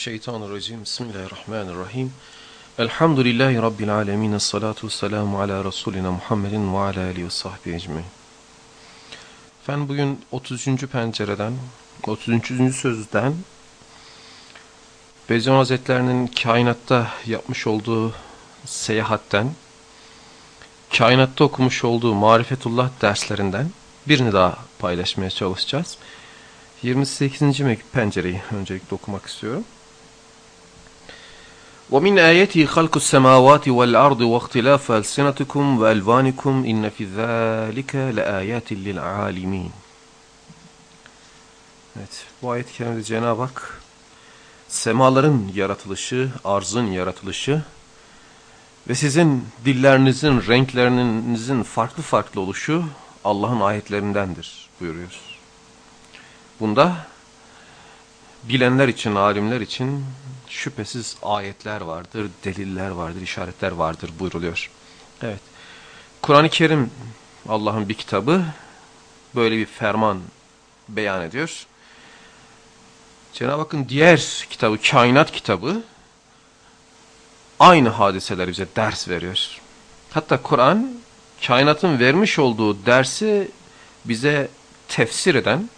Mineşşeytanirracim. Bismillahirrahmanirrahim. Elhamdülillahi Rabbil alemin. Esselatu vesselamu ala Resulina Muhammedin ve ala alihi ve sahbihi ecmaîn. Efendim bugün 33. pencereden, 33. sözden Bediüzzaman Hazretlerinin kainatta yapmış olduğu seyahatten, kainatta okumuş olduğu marifetullah derslerinden birini daha paylaşmaya çalışacağız. 28. pencereyi öncelikle okumak istiyorum. وَمِنْ آيَتِهِ خَلْقُ السَّمَاوَاتِ وَالْأَرْضِ وَاخْتِلَافَ أَلْسِنَتِكُمْ وَأَلْوَانِكُمْ إِنَّ فِي ذَٰلِكَ لَآيَاتٍ لِلْعَالِمِينَ Evet, bu ayet-i kerimede Cenab-ı Hak semaların yaratılışı, arzın yaratılışı ve sizin dillerinizin, renklerinizin farklı farklı oluşu Allah'ın ayetlerindendir buyuruyor. Bunda bilenler için, alimler için şüphesiz ayetler vardır, deliller vardır, işaretler vardır buyruluyor. Evet. Kur'an-ı Kerim Allah'ın bir kitabı böyle bir ferman beyan ediyor. Cenab-ı Hakk'ın diğer kitabı, kainat kitabı aynı hadiseler bize ders veriyor. Hatta Kur'an kainatın vermiş olduğu dersi bize tefsir eden,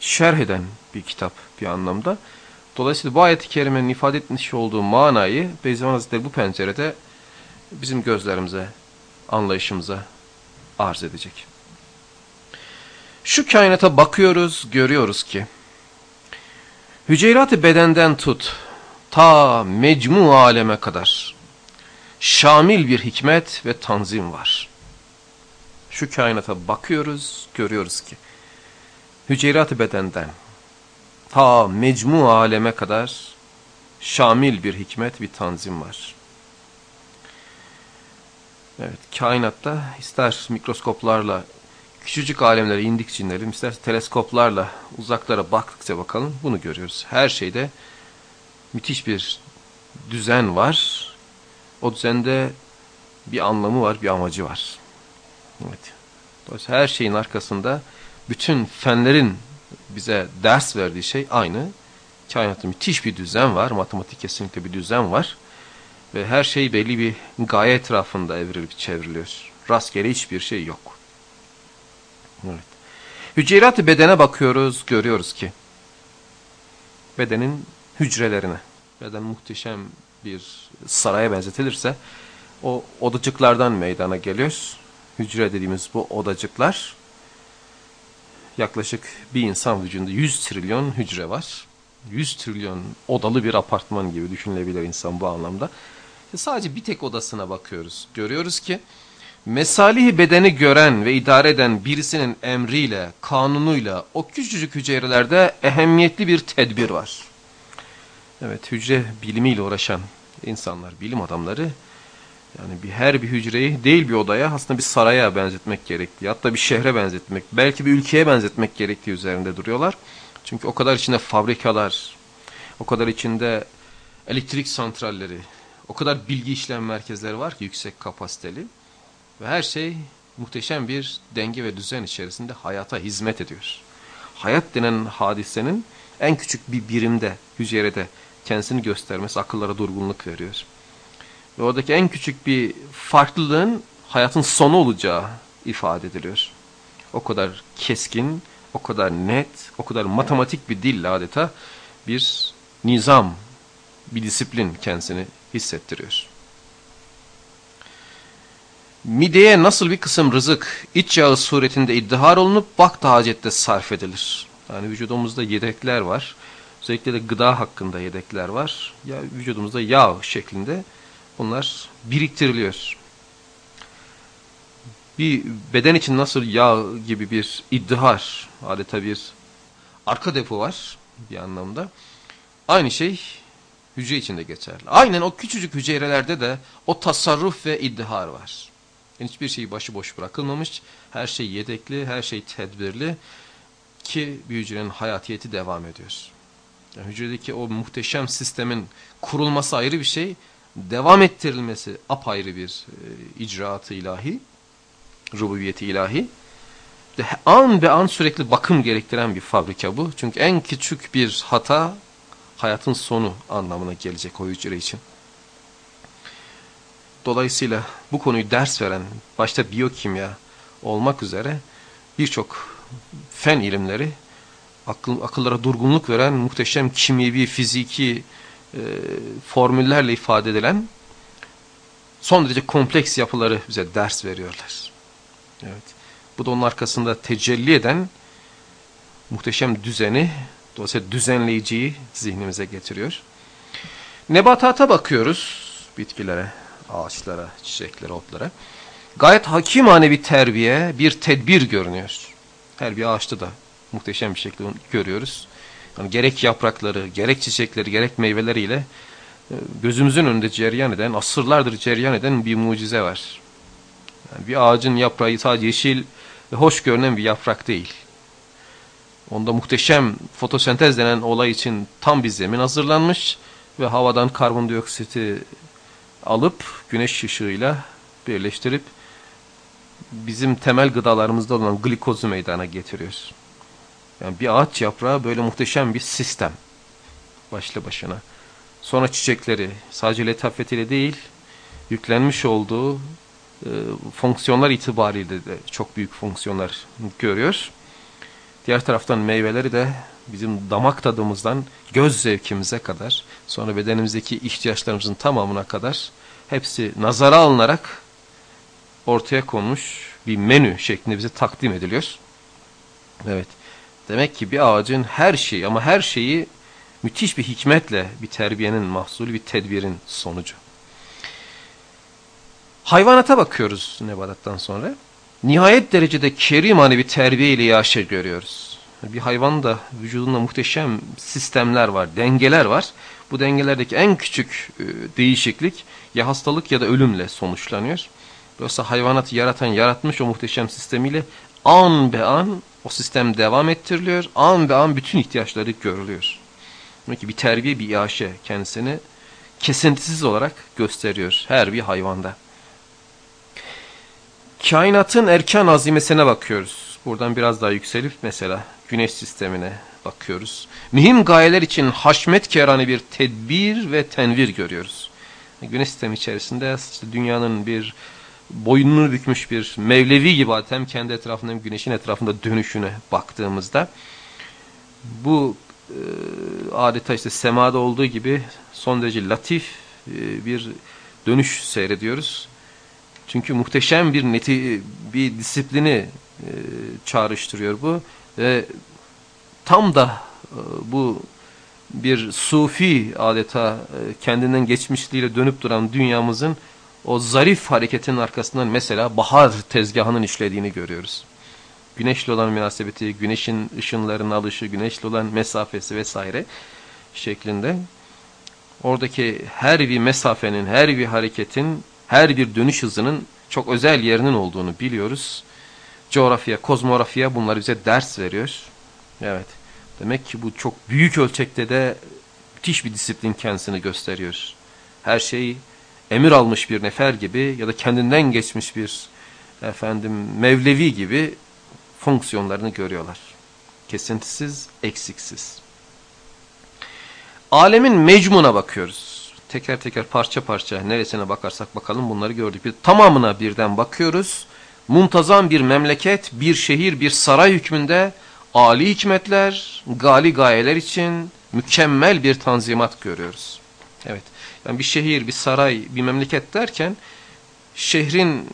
şerh eden bir kitap bir anlamda. Dolayısıyla bu ayet-i kerimenin ifade etmiş olduğu manayı Beyzaman Hazretleri bu pencerede bizim gözlerimize, anlayışımıza arz edecek. Şu kainata bakıyoruz, görüyoruz ki hücrerat-ı bedenden tut ta mecmu aleme kadar şamil bir hikmet ve tanzim var. Şu kainata bakıyoruz, görüyoruz ki hücrerat-ı bedenden ta mecmu aleme kadar şamil bir hikmet, bir tanzim var. Evet, kainatta ister mikroskoplarla küçücük alemlere indikçe inelim, ister teleskoplarla uzaklara baktıkça bakalım bunu görüyoruz. Her şeyde müthiş bir düzen var. O düzende bir anlamı var, bir amacı var. Evet. Dolayısıyla her şeyin arkasında bütün fenlerin bize ders verdiği şey aynı. Kainatta müthiş bir düzen var. Matematik kesinlikle bir düzen var. Ve her şey belli bir gaye etrafında evrilip çevriliyor. Rastgele hiçbir şey yok. Evet. Hücrerat-ı bedene bakıyoruz, görüyoruz ki bedenin hücrelerine, beden muhteşem bir saraya benzetilirse o odacıklardan meydana geliyor. Hücre dediğimiz bu odacıklar yaklaşık bir insan vücudunda 100 trilyon hücre var. 100 trilyon odalı bir apartman gibi düşünülebilir insan bu anlamda. Sadece bir tek odasına bakıyoruz. Görüyoruz ki mesalihi bedeni gören ve idare eden birisinin emriyle, kanunuyla o küçücük hücrelerde ehemmiyetli bir tedbir var. Evet hücre bilimiyle uğraşan insanlar, bilim adamları yani bir, her bir hücreyi değil bir odaya aslında bir saraya benzetmek gerektiği, hatta bir şehre benzetmek, belki bir ülkeye benzetmek gerektiği üzerinde duruyorlar. Çünkü o kadar içinde fabrikalar, o kadar içinde elektrik santralleri, o kadar bilgi işlem merkezleri var ki yüksek kapasiteli. Ve her şey muhteşem bir denge ve düzen içerisinde hayata hizmet ediyor. Hayat denen hadisenin en küçük bir birimde, hücrede kendisini göstermesi akıllara durgunluk veriyor. Ve oradaki en küçük bir farklılığın hayatın sonu olacağı ifade ediliyor. O kadar keskin, o kadar net, o kadar matematik bir dille adeta bir nizam, bir disiplin kendisini hissettiriyor. Mideye nasıl bir kısım rızık iç yağı suretinde iddihar olunup bak hacette sarf edilir. Yani vücudumuzda yedekler var. Özellikle de gıda hakkında yedekler var. Ya vücudumuzda yağ şeklinde bunlar biriktiriliyor. Bir beden için nasıl yağ gibi bir iddihar, adeta bir arka depo var bir anlamda. Aynı şey hücre içinde geçerli. Aynen o küçücük hücrelerde de o tasarruf ve iddihar var. Hiçbir şey başıboş bırakılmamış. Her şey yedekli, her şey tedbirli ki bir hücrenin hayatiyeti devam ediyor. Yani hücredeki o muhteşem sistemin kurulması ayrı bir şey, devam ettirilmesi apayrı bir e, icraatı ilahi, rububiyeti ilahi. De, an be an sürekli bakım gerektiren bir fabrika bu. Çünkü en küçük bir hata hayatın sonu anlamına gelecek o hücre için. Dolayısıyla bu konuyu ders veren başta biyokimya olmak üzere birçok fen ilimleri akıl, akıllara durgunluk veren muhteşem kimyevi, fiziki e, formüllerle ifade edilen son derece kompleks yapıları bize ders veriyorlar. Evet. Bu da onun arkasında tecelli eden muhteşem düzeni, dolayısıyla düzenleyiciyi zihnimize getiriyor. Nebatata bakıyoruz, bitkilere, ağaçlara, çiçeklere, otlara. Gayet hakimane bir terbiye, bir tedbir görünüyor. Her bir ağaçta da muhteşem bir şekilde görüyoruz. Yani gerek yaprakları, gerek çiçekleri, gerek meyveleriyle e, gözümüzün önünde cereyan eden, asırlardır cereyan eden bir mucize var. Yani bir ağacın yaprağı sadece yeşil ve hoş görünen bir yaprak değil. Onda muhteşem fotosentez denen olay için tam bir zemin hazırlanmış ve havadan karbondioksiti alıp güneş ışığıyla birleştirip bizim temel gıdalarımızda olan glikozu meydana getiriyor. Yani bir ağaç yaprağı böyle muhteşem bir sistem başlı başına. Sonra çiçekleri sadece letafetiyle değil yüklenmiş olduğu e, fonksiyonlar itibariyle de çok büyük fonksiyonlar görüyor. Diğer taraftan meyveleri de bizim damak tadımızdan göz zevkimize kadar sonra bedenimizdeki ihtiyaçlarımızın tamamına kadar hepsi nazara alınarak ortaya konmuş bir menü şeklinde bize takdim ediliyor. Evet. Demek ki bir ağacın her şeyi ama her şeyi müthiş bir hikmetle bir terbiyenin mahsulü, bir tedbirin sonucu. Hayvanata bakıyoruz nebatattan sonra. Nihayet derecede kerimane bir terbiye ile yaşa görüyoruz. Bir hayvan da vücudunda muhteşem sistemler var, dengeler var. Bu dengelerdeki en küçük e, değişiklik ya hastalık ya da ölümle sonuçlanıyor. Dolayısıyla hayvanatı yaratan, yaratmış o muhteşem sistemiyle an be an o sistem devam ettiriliyor. An be an bütün ihtiyaçları görülüyor. Demek ki bir terbiye, bir iaşe kendisini kesintisiz olarak gösteriyor her bir hayvanda. Kainatın erken azimesine bakıyoruz. Buradan biraz daha yükselip mesela güneş sistemine bakıyoruz. Mühim gayeler için haşmet kerane bir tedbir ve tenvir görüyoruz. Güneş sistemi içerisinde işte dünyanın bir boynunu bükmüş bir Mevlevi gibi hem kendi etrafında hem güneşin etrafında dönüşüne baktığımızda bu e, adeta işte semada olduğu gibi son derece latif e, bir dönüş seyrediyoruz. Çünkü muhteşem bir neti bir disiplini e, çağrıştırıyor bu ve tam da e, bu bir sufi adeta e, kendinden geçmişliğiyle dönüp duran dünyamızın o zarif hareketinin arkasından mesela bahar tezgahının işlediğini görüyoruz. Güneşli olan münasebeti, güneşin ışınlarının alışı, güneşli olan mesafesi vesaire şeklinde. Oradaki her bir mesafenin, her bir hareketin, her bir dönüş hızının çok özel yerinin olduğunu biliyoruz. Coğrafya, kozmografya bunları bize ders veriyor. Evet. Demek ki bu çok büyük ölçekte de müthiş bir disiplin kendisini gösteriyor. Her şey emir almış bir nefer gibi ya da kendinden geçmiş bir efendim mevlevi gibi fonksiyonlarını görüyorlar. Kesintisiz, eksiksiz. Alemin mecmuna bakıyoruz. Teker teker parça parça neresine bakarsak bakalım bunları gördük. Bir, tamamına birden bakıyoruz. Muntazam bir memleket, bir şehir, bir saray hükmünde âli hikmetler, gali gayeler için mükemmel bir tanzimat görüyoruz. Evet. Yani bir şehir, bir saray, bir memleket derken şehrin,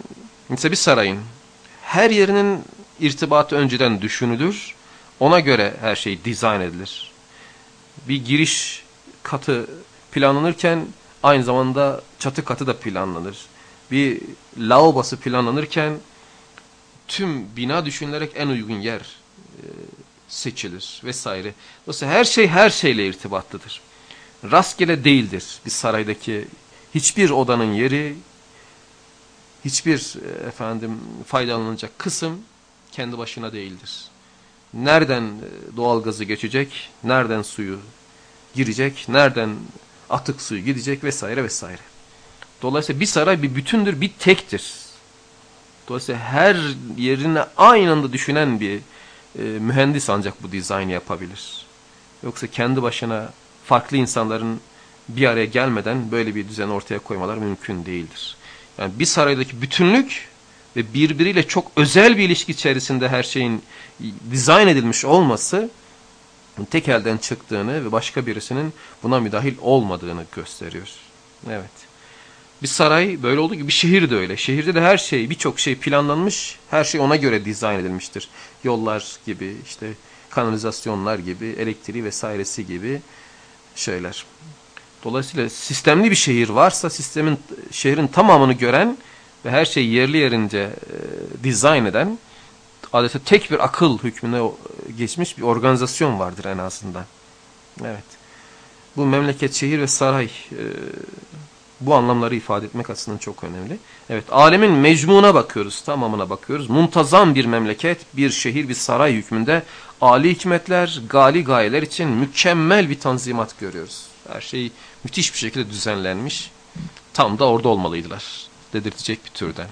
mesela bir sarayın her yerinin irtibatı önceden düşünülür. Ona göre her şey dizayn edilir. Bir giriş katı planlanırken aynı zamanda çatı katı da planlanır. Bir lavabosu planlanırken tüm bina düşünülerek en uygun yer e, seçilir vesaire. Dolayısıyla her şey her şeyle irtibatlıdır rastgele değildir. Bir saraydaki hiçbir odanın yeri, hiçbir e, efendim faydalanılacak kısım kendi başına değildir. Nereden e, doğal gazı geçecek, nereden suyu girecek, nereden atık suyu gidecek vesaire vesaire. Dolayısıyla bir saray bir bütündür, bir tektir. Dolayısıyla her yerine aynı anda düşünen bir e, mühendis ancak bu dizaynı yapabilir. Yoksa kendi başına farklı insanların bir araya gelmeden böyle bir düzen ortaya koymalar mümkün değildir. Yani bir saraydaki bütünlük ve birbiriyle çok özel bir ilişki içerisinde her şeyin dizayn edilmiş olması tek elden çıktığını ve başka birisinin buna müdahil olmadığını gösteriyor. Evet. Bir saray böyle olduğu gibi bir şehir de öyle. Şehirde de her şey, birçok şey planlanmış, her şey ona göre dizayn edilmiştir. Yollar gibi, işte kanalizasyonlar gibi, elektriği vesairesi gibi şeyler. Dolayısıyla sistemli bir şehir varsa sistemin şehrin tamamını gören ve her şeyi yerli yerince e, dizayn eden adeta tek bir akıl hükmüne geçmiş bir organizasyon vardır en azından. Evet. Bu memleket, şehir ve saray e, bu anlamları ifade etmek açısından çok önemli. Evet, alemin mecmuna bakıyoruz, tamamına bakıyoruz. Muntazam bir memleket, bir şehir, bir saray hükmünde âli hikmetler, gali gayeler için mükemmel bir tanzimat görüyoruz. Her şey müthiş bir şekilde düzenlenmiş. Tam da orada olmalıydılar. Dedirtecek bir türden.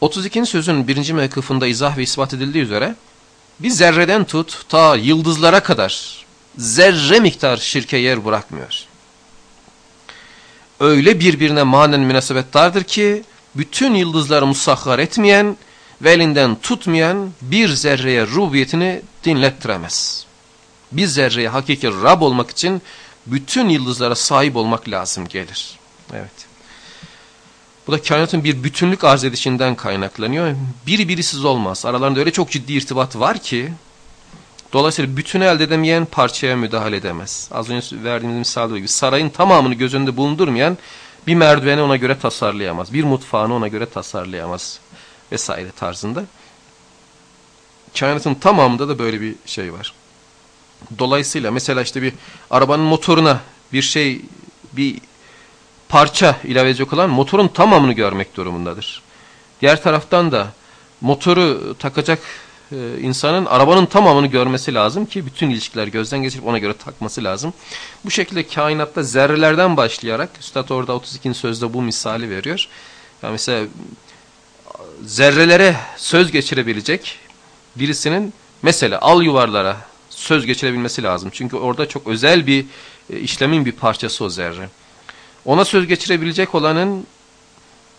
32. sözün birinci mevkıfında izah ve ispat edildiği üzere bir zerreden tut ta yıldızlara kadar zerre miktar şirke yer bırakmıyor. Öyle birbirine manen münasebettardır ki bütün yıldızları musahhar etmeyen ve elinden tutmayan bir zerreye rubiyetini dinlettiremez. Bir zerreye hakiki Rab olmak için bütün yıldızlara sahip olmak lazım gelir. Evet. Bu da kainatın bir bütünlük arz edişinden kaynaklanıyor. Biri birisiz olmaz. Aralarında öyle çok ciddi irtibat var ki dolayısıyla bütünü elde edemeyen parçaya müdahale edemez. Az önce verdiğimiz misal gibi sarayın tamamını göz önünde bulundurmayan bir merdiveni ona göre tasarlayamaz. Bir mutfağını ona göre tasarlayamaz vesaire tarzında. Kainatın tamamında da böyle bir şey var. Dolayısıyla mesela işte bir arabanın motoruna bir şey bir parça ilave edecek olan motorun tamamını görmek durumundadır. Diğer taraftan da motoru takacak e, insanın arabanın tamamını görmesi lazım ki bütün ilişkiler gözden geçirip ona göre takması lazım. Bu şekilde kainatta zerrelerden başlayarak Üstad orada 32. sözde bu misali veriyor. Yani mesela zerrelere söz geçirebilecek birisinin mesela al yuvarlara söz geçirebilmesi lazım. Çünkü orada çok özel bir e, işlemin bir parçası o zerre. Ona söz geçirebilecek olanın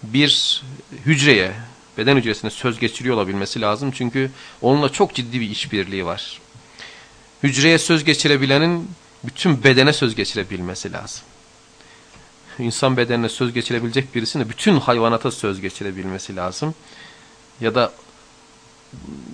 bir hücreye, beden hücresine söz geçiriyor olabilmesi lazım. Çünkü onunla çok ciddi bir işbirliği var. Hücreye söz geçirebilenin bütün bedene söz geçirebilmesi lazım. İnsan bedenine söz geçirebilecek birisinin bütün hayvanata söz geçirebilmesi lazım. Ya da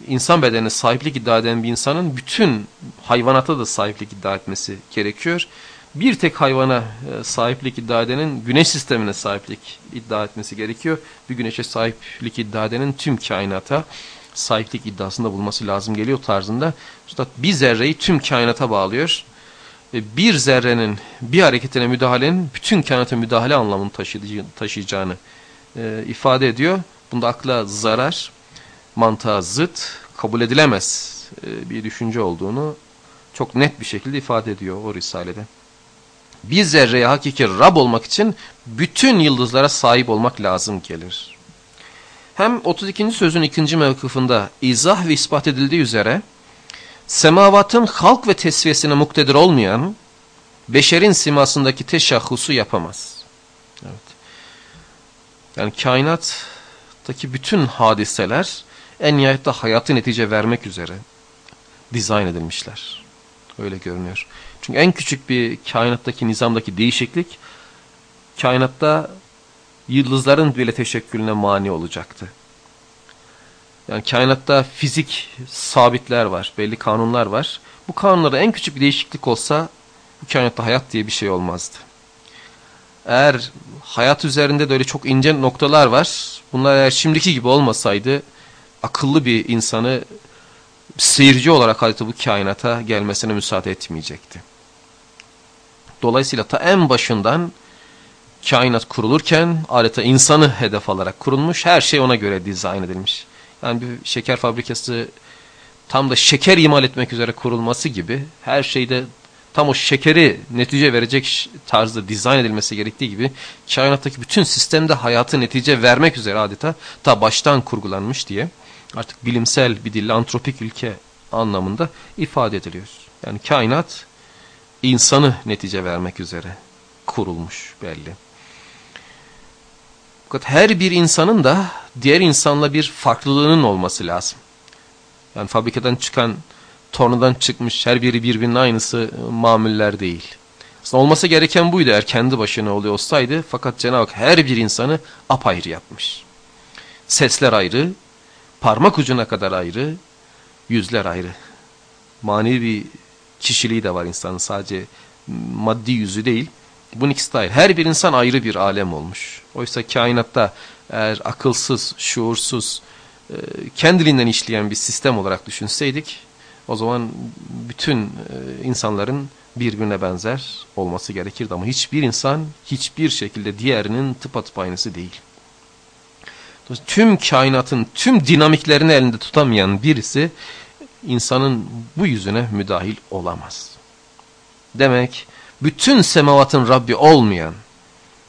insan bedenine sahiplik iddia eden bir insanın bütün hayvanata da sahiplik iddia etmesi gerekiyor bir tek hayvana e, sahiplik iddia edenin güneş sistemine sahiplik iddia etmesi gerekiyor. Bir güneşe sahiplik iddia edenin tüm kainata sahiplik iddiasında bulması lazım geliyor tarzında. Üstad bir zerreyi tüm kainata bağlıyor. Bir zerrenin bir hareketine müdahalenin bütün kainata müdahale anlamını taşıyacağını e, ifade ediyor. Bunda akla zarar, mantığa zıt, kabul edilemez e, bir düşünce olduğunu çok net bir şekilde ifade ediyor o risalede bir zerreye hakiki Rab olmak için bütün yıldızlara sahip olmak lazım gelir. Hem 32. sözün ikinci mevkıfında izah ve ispat edildiği üzere semavatın halk ve tesviyesine muktedir olmayan beşerin simasındaki teşahhusu yapamaz. Evet. Yani kainattaki bütün hadiseler en nihayette hayatı netice vermek üzere dizayn edilmişler. Öyle görünüyor. Çünkü en küçük bir kainattaki nizamdaki değişiklik kainatta yıldızların bile teşekkülüne mani olacaktı. Yani kainatta fizik sabitler var, belli kanunlar var. Bu kanunlarda en küçük bir değişiklik olsa bu kainatta hayat diye bir şey olmazdı. Eğer hayat üzerinde de öyle çok ince noktalar var, bunlar eğer şimdiki gibi olmasaydı akıllı bir insanı seyirci olarak adeta bu kainata gelmesine müsaade etmeyecekti. Dolayısıyla ta en başından kainat kurulurken adeta insanı hedef alarak kurulmuş. Her şey ona göre dizayn edilmiş. Yani bir şeker fabrikası tam da şeker imal etmek üzere kurulması gibi her şeyde tam o şekeri netice verecek tarzda dizayn edilmesi gerektiği gibi kainattaki bütün sistemde hayatı netice vermek üzere adeta ta baştan kurgulanmış diye artık bilimsel bir dille antropik ülke anlamında ifade ediliyor. Yani kainat insanı netice vermek üzere kurulmuş belli. Fakat her bir insanın da diğer insanla bir farklılığının olması lazım. Yani fabrikadan çıkan, tornadan çıkmış her biri birbirinin aynısı e, mamuller değil. Aslında olması gereken buydu eğer kendi başına oluyor olsaydı. Fakat Cenab-ı Hak her bir insanı apayrı yapmış. Sesler ayrı, parmak ucuna kadar ayrı, yüzler ayrı. Manevi bir kişiliği de var insanın sadece maddi yüzü değil. Bunun ikisi de ayrı. Her bir insan ayrı bir alem olmuş. Oysa kainatta eğer akılsız, şuursuz, e, kendiliğinden işleyen bir sistem olarak düşünseydik o zaman bütün e, insanların birbirine benzer olması gerekirdi. Ama hiçbir insan hiçbir şekilde diğerinin tıpatıp aynısı değil. Tüm kainatın tüm dinamiklerini elinde tutamayan birisi insanın bu yüzüne müdahil olamaz. Demek bütün semavatın Rabbi olmayan,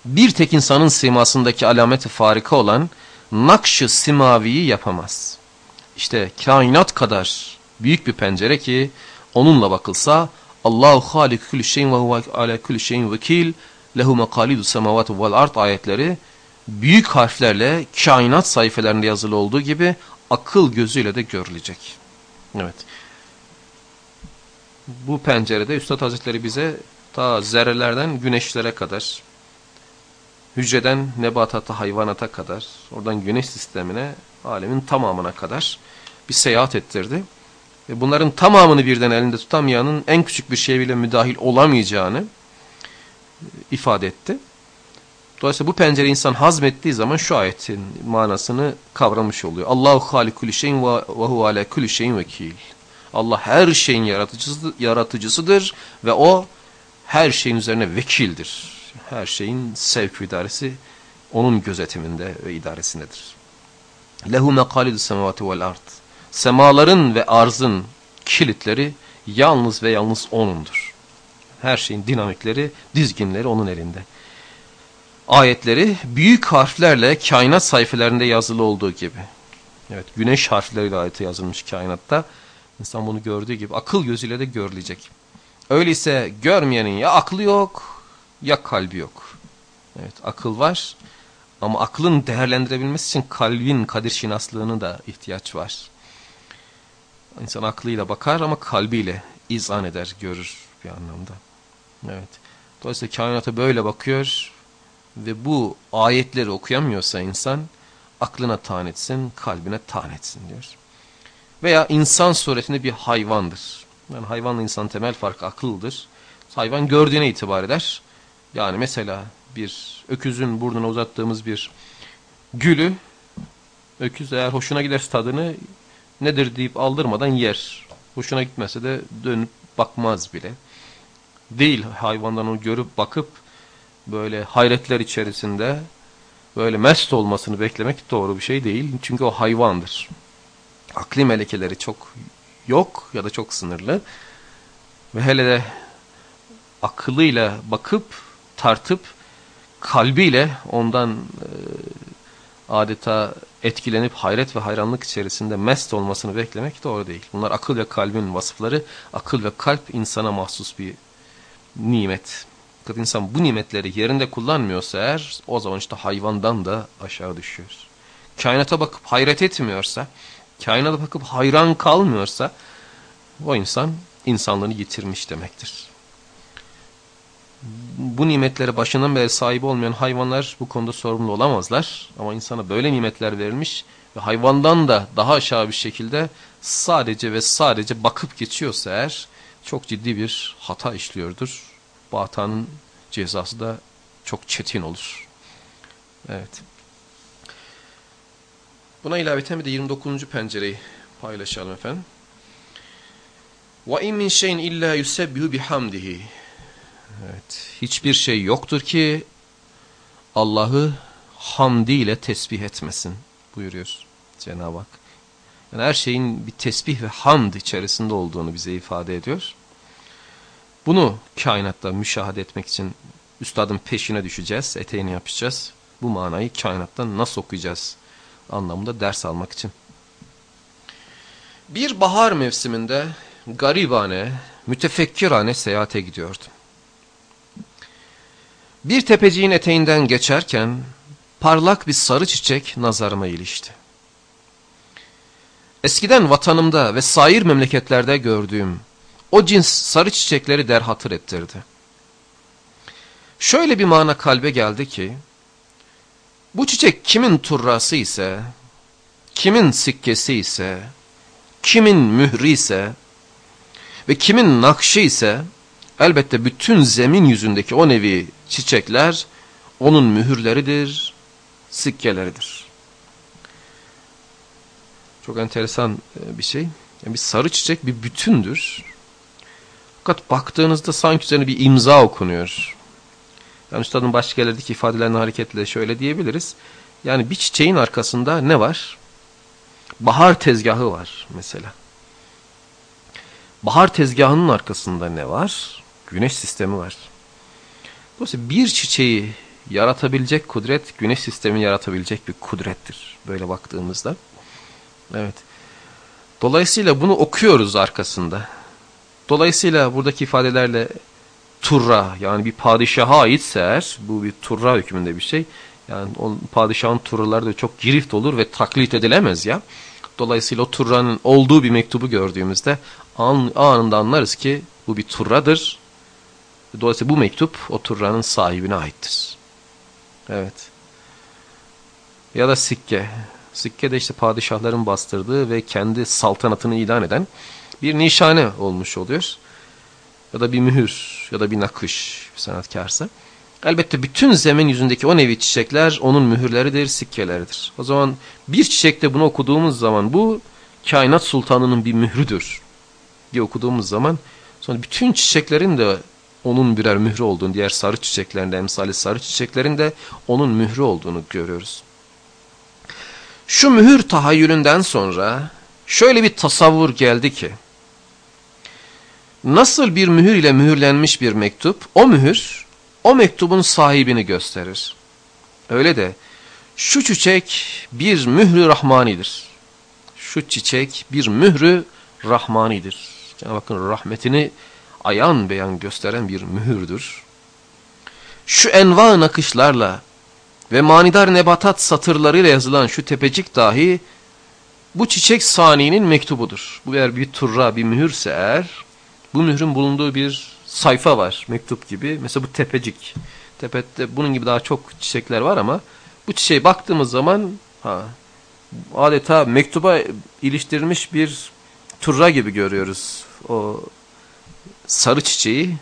bir tek insanın simasındaki alameti farika olan nakşı simaviyi yapamaz. İşte kainat kadar büyük bir pencere ki onunla bakılsa Allahu halik kulli şeyin ve huve ala kulli şeyin vekil lehu mekalidu semavati vel art ayetleri büyük harflerle kainat sayfelerinde yazılı olduğu gibi akıl gözüyle de görülecek. Evet. Bu pencerede Üstad Hazretleri bize ta zerrelerden güneşlere kadar, hücreden nebatata, hayvanata kadar, oradan güneş sistemine, alemin tamamına kadar bir seyahat ettirdi. Ve bunların tamamını birden elinde tutamayanın en küçük bir şey bile müdahil olamayacağını ifade etti. Dolayısıyla bu pencere insan hazmettiği zaman şu ayetin manasını kavramış oluyor. Allahu halikul şeyin ve hu ala kulli şeyin vekil. Allah her şeyin yaratıcısı, yaratıcısıdır ve o her şeyin üzerine vekildir. Her şeyin sevk idaresi onun gözetiminde ve idaresindedir. Lehu mekalidü semavati vel ard. Semaların ve arzın kilitleri yalnız ve yalnız O'nundur. Her şeyin dinamikleri, dizginleri O'nun elinde. Ayetleri büyük harflerle kainat sayfelerinde yazılı olduğu gibi. Evet, güneş harfleriyle ayeti yazılmış kainatta. İnsan bunu gördüğü gibi akıl gözüyle de görülecek. Öyleyse görmeyenin ya aklı yok ya kalbi yok. Evet, akıl var ama aklın değerlendirebilmesi için kalbin kadir şinaslığını da ihtiyaç var. İnsan aklıyla bakar ama kalbiyle izan eder, görür bir anlamda. Evet. Dolayısıyla kainata böyle bakıyor ve bu ayetleri okuyamıyorsa insan aklına tan etsin, kalbine tan etsin diyor. Veya insan suretinde bir hayvandır. Yani hayvanla insan temel fark akıldır. Hayvan gördüğüne itibar eder. Yani mesela bir öküzün burnuna uzattığımız bir gülü öküz eğer hoşuna giderse tadını nedir deyip aldırmadan yer. Hoşuna gitmese de dönüp bakmaz bile. Değil hayvandan onu görüp bakıp böyle hayretler içerisinde böyle mest olmasını beklemek doğru bir şey değil. Çünkü o hayvandır. Akli melekeleri çok yok ya da çok sınırlı. Ve hele de akılıyla bakıp tartıp kalbiyle ondan e, adeta etkilenip hayret ve hayranlık içerisinde mest olmasını beklemek doğru değil. Bunlar akıl ve kalbin vasıfları. Akıl ve kalp insana mahsus bir nimet. Fakat insan bu nimetleri yerinde kullanmıyorsa eğer o zaman işte hayvandan da aşağı düşüyor. Kainata bakıp hayret etmiyorsa, kainata bakıp hayran kalmıyorsa o insan insanlığını yitirmiş demektir Bu nimetlere başından beri sahibi olmayan hayvanlar bu konuda sorumlu olamazlar. Ama insana böyle nimetler verilmiş ve hayvandan da daha aşağı bir şekilde sadece ve sadece bakıp geçiyorsa eğer çok ciddi bir hata işliyordur. Bu hatanın cezası da çok çetin olur. Evet. Buna ilaveten bir de 29. pencereyi paylaşalım efendim. وَاِنْ مِنْ شَيْءٍ اِلَّا يُسَبِّهُ بِحَمْدِهِ Evet. Hiçbir şey yoktur ki Allah'ı hamdiyle tesbih etmesin buyuruyor Cenab-ı Hak. Yani her şeyin bir tesbih ve hamd içerisinde olduğunu bize ifade ediyor. Bunu kainatta müşahede etmek için üstadın peşine düşeceğiz, eteğini yapacağız. Bu manayı kainattan nasıl okuyacağız anlamında ders almak için. Bir bahar mevsiminde garibane, mütefekkirane seyahate gidiyordum. Bir tepeciğin eteğinden geçerken parlak bir sarı çiçek nazarıma ilişti. Eskiden vatanımda ve sair memleketlerde gördüğüm o cins sarı çiçekleri derhatır ettirdi. Şöyle bir mana kalbe geldi ki, bu çiçek kimin turrası ise, kimin sikkesi ise, kimin mührü ise ve kimin nakşı ise, elbette bütün zemin yüzündeki o nevi çiçekler onun mühürleridir, sikkeleridir. Çok enteresan e, bir şey. Yani bir sarı çiçek bir bütündür. Fakat baktığınızda sanki üzerine bir imza okunuyor. Yani üstadın başka yerlerdeki ifadelerine hareketle şöyle diyebiliriz. Yani bir çiçeğin arkasında ne var? Bahar tezgahı var mesela. Bahar tezgahının arkasında ne var? Güneş sistemi var. Dolayısıyla bir çiçeği yaratabilecek kudret, güneş sistemini yaratabilecek bir kudrettir. Böyle baktığımızda. Evet. Dolayısıyla bunu okuyoruz arkasında. Dolayısıyla buradaki ifadelerle turra yani bir padişaha aitse eğer bu bir turra hükmünde bir şey. Yani o padişahın turraları da çok girift olur ve taklit edilemez ya. Dolayısıyla o turranın olduğu bir mektubu gördüğümüzde an, anında anlarız ki bu bir turradır. Dolayısıyla bu mektup o sahibine aittir. Evet. Ya da sikke. Sikke de işte padişahların bastırdığı ve kendi saltanatını ilan eden bir nişane olmuş oluyor. Ya da bir mühür ya da bir nakış bir sanatkarsa. Elbette bütün zemin yüzündeki o nevi çiçekler onun mühürleridir, sikkeleridir. O zaman bir çiçekte bunu okuduğumuz zaman bu kainat sultanının bir mührüdür diye okuduğumuz zaman sonra bütün çiçeklerin de onun birer mührü olduğunu, diğer sarı çiçeklerinde, emsali sarı çiçeklerin de onun mührü olduğunu görüyoruz. Şu mühür tahayyülünden sonra şöyle bir tasavvur geldi ki, nasıl bir mühür ile mühürlenmiş bir mektup, o mühür, o mektubun sahibini gösterir. Öyle de, şu çiçek bir mührü rahmanidir. Şu çiçek bir mührü rahmanidir. cenab bakın rahmetini ayan beyan gösteren bir mühürdür. Şu enva nakışlarla ve manidar nebatat satırlarıyla yazılan şu tepecik dahi bu çiçek saninin mektubudur. Bu eğer bir turra, bir mühürse eğer bu mührün bulunduğu bir sayfa var mektup gibi. Mesela bu tepecik. Tepette bunun gibi daha çok çiçekler var ama bu çiçeğe baktığımız zaman ha, adeta mektuba iliştirilmiş bir turra gibi görüyoruz. O sarı çiçeği.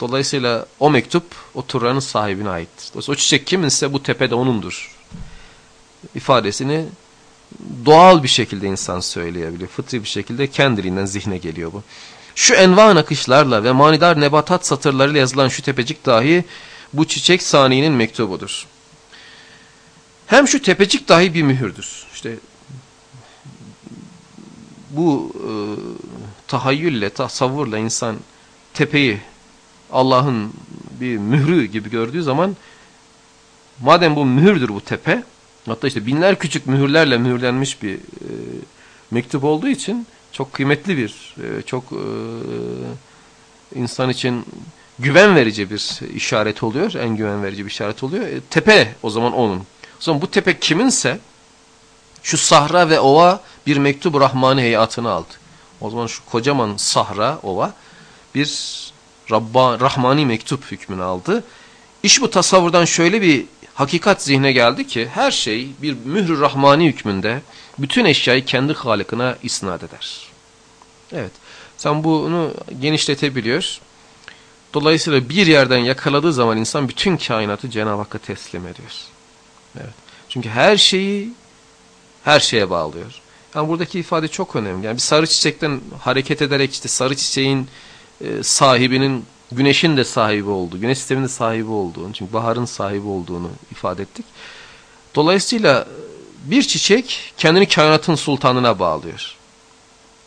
Dolayısıyla o mektup o turranın sahibine aittir. Dolayısıyla o çiçek kiminse bu tepede onundur. ifadesini doğal bir şekilde insan söyleyebiliyor. Fıtri bir şekilde kendiliğinden zihne geliyor bu. Şu enva nakışlarla ve manidar nebatat satırlarıyla yazılan şu tepecik dahi bu çiçek saniyinin mektubudur. Hem şu tepecik dahi bir mühürdür. İşte bu e, tahayyülle, tasavvurla insan tepeyi Allah'ın bir mührü gibi gördüğü zaman madem bu mühürdür bu tepe hatta işte binler küçük mühürlerle mühürlenmiş bir e, mektup olduğu için çok kıymetli bir e, çok e, insan için güven verici bir işaret oluyor en güven verici bir işaret oluyor. E, tepe o zaman onun. O zaman bu tepe kiminse şu sahra ve ova bir mektup Rahmani heyatını aldı. O zaman şu kocaman sahra ova bir Rabba, Rahmani mektup hükmünü aldı. İş bu tasavvurdan şöyle bir hakikat zihne geldi ki her şey bir mührü Rahmani hükmünde bütün eşyayı kendi halikine isnat eder. Evet sen bunu genişletebiliyor. Dolayısıyla bir yerden yakaladığı zaman insan bütün kainatı Cenab-ı Hakk'a teslim ediyor. Evet. Çünkü her şeyi her şeye bağlıyor. Yani buradaki ifade çok önemli. Yani bir sarı çiçekten hareket ederek işte sarı çiçeğin e, sahibinin güneşin de sahibi olduğu, güneş sisteminin sahibi olduğunu, çünkü baharın sahibi olduğunu ifade ettik. Dolayısıyla bir çiçek kendini kainatın sultanına bağlıyor.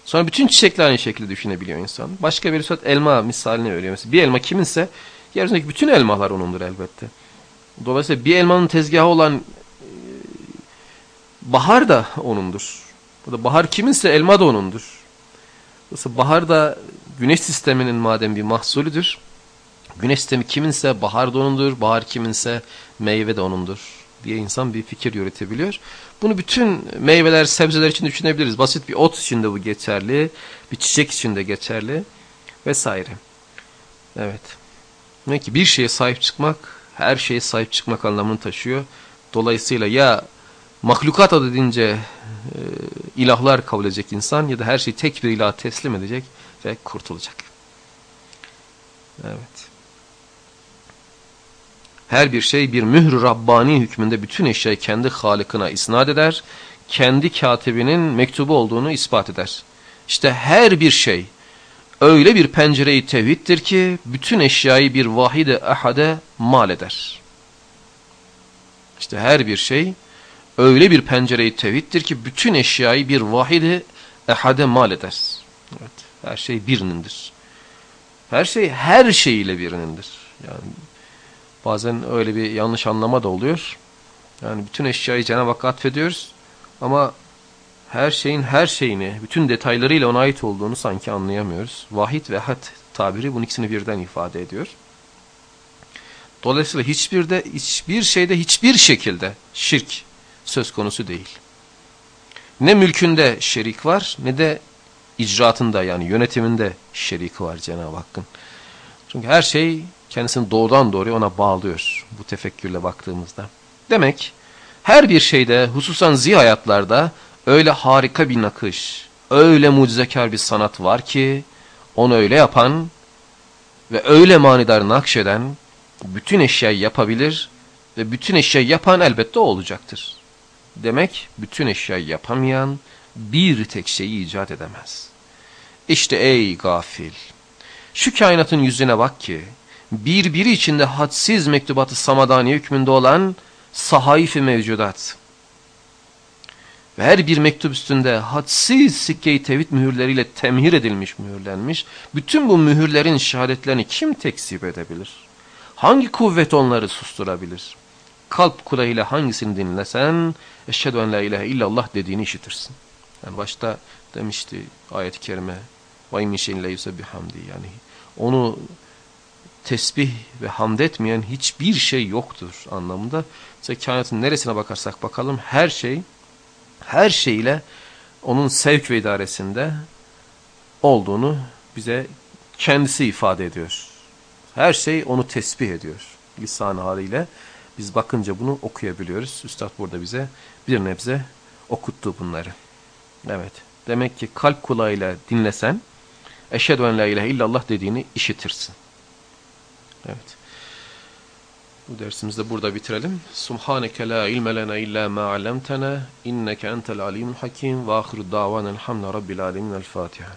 Sonra bütün çiçekler aynı şekilde düşünebiliyor insan. Başka bir üstad elma misaline veriyor. Mesela bir elma kiminse yeryüzündeki bütün elmalar onundur elbette. Dolayısıyla bir elmanın tezgahı olan e, bahar da onundur. Bu da bahar kiminse elma da onundur. Dolayısıyla bahar da güneş sisteminin madem bir mahsulüdür. Güneş sistemi kiminse bahar da onundur, bahar kiminse meyve de onundur diye insan bir fikir yürütebiliyor. Bunu bütün meyveler, sebzeler için düşünebiliriz. Basit bir ot için de bu geçerli, bir çiçek için de geçerli vesaire. Evet. Demek ki bir şeye sahip çıkmak, her şeye sahip çıkmak anlamını taşıyor. Dolayısıyla ya mahlukat adı deyince e, ilahlar kabul edecek insan ya da her şeyi tek bir ilah teslim edecek ve kurtulacak. Evet. Her bir şey bir mührü Rabbani hükmünde bütün eşyayı kendi halikına isnat eder. Kendi katibinin mektubu olduğunu ispat eder. İşte her bir şey öyle bir pencereyi tevhiddir ki bütün eşyayı bir vahide ahade mal eder. İşte her bir şey öyle bir pencereyi tevhiddir ki bütün eşyayı bir vahide ahade mal eder. Evet, her şey birinindir. Her şey her şeyiyle birinindir. Yani bazen öyle bir yanlış anlama da oluyor. Yani bütün eşyayı Cenab-ı Hakk'a atfediyoruz ama her şeyin her şeyini, bütün detaylarıyla ona ait olduğunu sanki anlayamıyoruz. Vahid ve had tabiri bunun ikisini birden ifade ediyor. Dolayısıyla hiçbir de hiçbir şeyde hiçbir şekilde şirk söz konusu değil. Ne mülkünde şerik var ne de icraatında yani yönetiminde şerik var Cenab-ı Hakk'ın. Çünkü her şey kendisini doğrudan doğruya ona bağlıyor bu tefekkürle baktığımızda. Demek her bir şeyde hususan zihayatlarda öyle harika bir nakış, öyle mucizekar bir sanat var ki onu öyle yapan ve öyle manidar nakşeden bütün eşyayı yapabilir ve bütün eşyayı yapan elbette o olacaktır. Demek bütün eşyayı yapamayan bir tek şeyi icat edemez. İşte ey gafil, şu kainatın yüzüne bak ki, birbiri içinde hadsiz mektubatı samadani hükmünde olan sahayif-i mevcudat, ve her bir mektup üstünde hadsiz sikke-i tevhid mühürleriyle temhir edilmiş, mühürlenmiş. Bütün bu mühürlerin şehadetlerini kim tekzip edebilir? Hangi kuvvet onları susturabilir? Kalp kulağıyla hangisini dinlesen, eşhedü en la ilahe illallah dediğini işitirsin. Yani başta demişti ayet-i kerime, وَاِنْ مِشَيْنْ لَيُسَ بِحَمْدِ Yani onu tesbih ve hamd etmeyen hiçbir şey yoktur anlamında. Mesela kainatın neresine bakarsak bakalım her şey her şeyle onun sevk ve idaresinde olduğunu bize kendisi ifade ediyor. Her şey onu tesbih ediyor lisan haliyle. Biz bakınca bunu okuyabiliyoruz. Üstad burada bize bir nebze okuttu bunları. Evet. Demek ki kalp kulağıyla dinlesen eşhedü en la ilahe illallah dediğini işitirsin. Evet. Bu dersimizi de burada bitirelim. Subhaneke la ilme lena illa ma allamtana inneke entel alimul hakim ve ahiru davanen hamle rabbil alemin el Fatiha.